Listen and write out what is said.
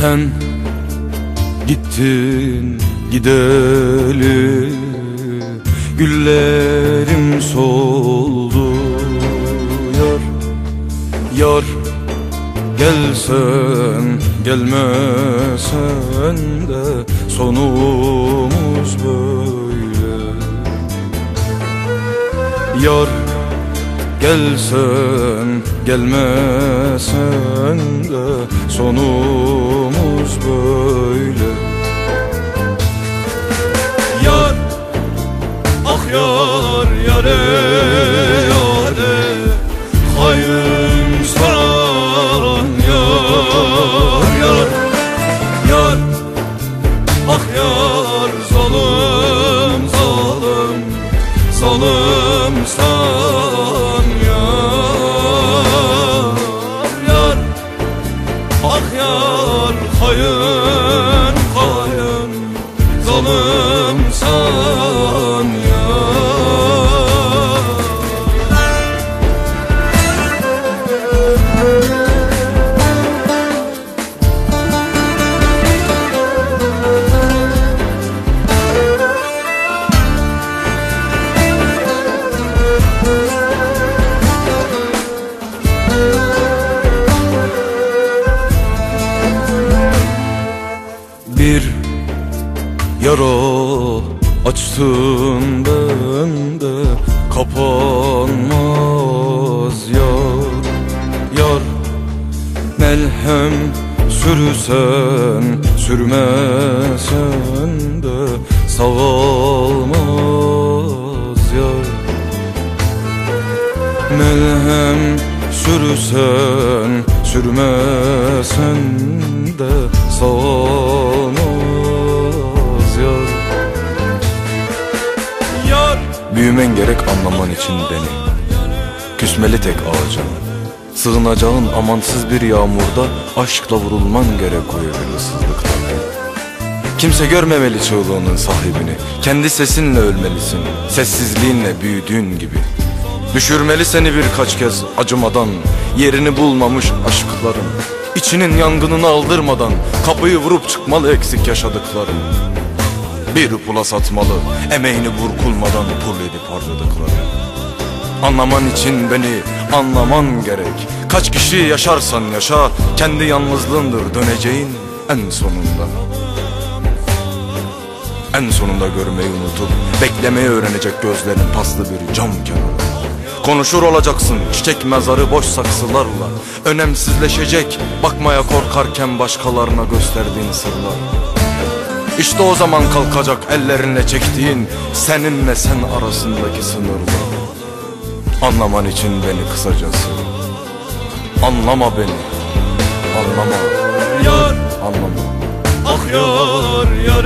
Sen gittin gideli Güllerim soldu yar Yar gelsen gelmesen de sonumuz böyle. Yar gelsen gelmesen de sonumuz böyle. Yar ah yar yare yare hayrın saran yar yar. Yar ah yar zalim zalim zalim zalim san yara açtın bende kapanmaz yar Yar. Melhem sürsen sürmesen de sağolmaz yar. Melhem sürsen sürmesen de sağolmaz Büyümen gerek anlaman için beni Küsmeli tek ağaca. Sığınacağın amansız bir yağmurda Aşkla vurulman gerek o evin Kimse görmemeli çığlığının sahibini. Kendi sesinle ölmelisin. Sessizliğinle büyüdüğün gibi. Düşürmeli seni birkaç kez acımadan Yerini bulmamış aşkların. İçinin yangınını aldırmadan Kapıyı vurup çıkmalı eksik yaşadıkların bir pula satmalı Emeğini burkulmadan pul edip harcadıkları Anlaman için beni anlaman gerek. Kaç kişi yaşarsan yaşa Kendi yalnızlığındır döneceğin en sonunda. En sonunda görmeyi unutup Beklemeyi öğrenecek gözlerin paslı bir cam kenarı. Konuşur olacaksın çiçek mezarı boş saksılarla. Önemsizleşecek bakmaya korkarken başkalarına gösterdiğin sırlar işte o zaman kalkacak ellerinle çektiğin seninle sen arasındaki sınırlar. Anlaman için beni kısacası. Anlama beni. Anlama. yar Anlama. ah yar yare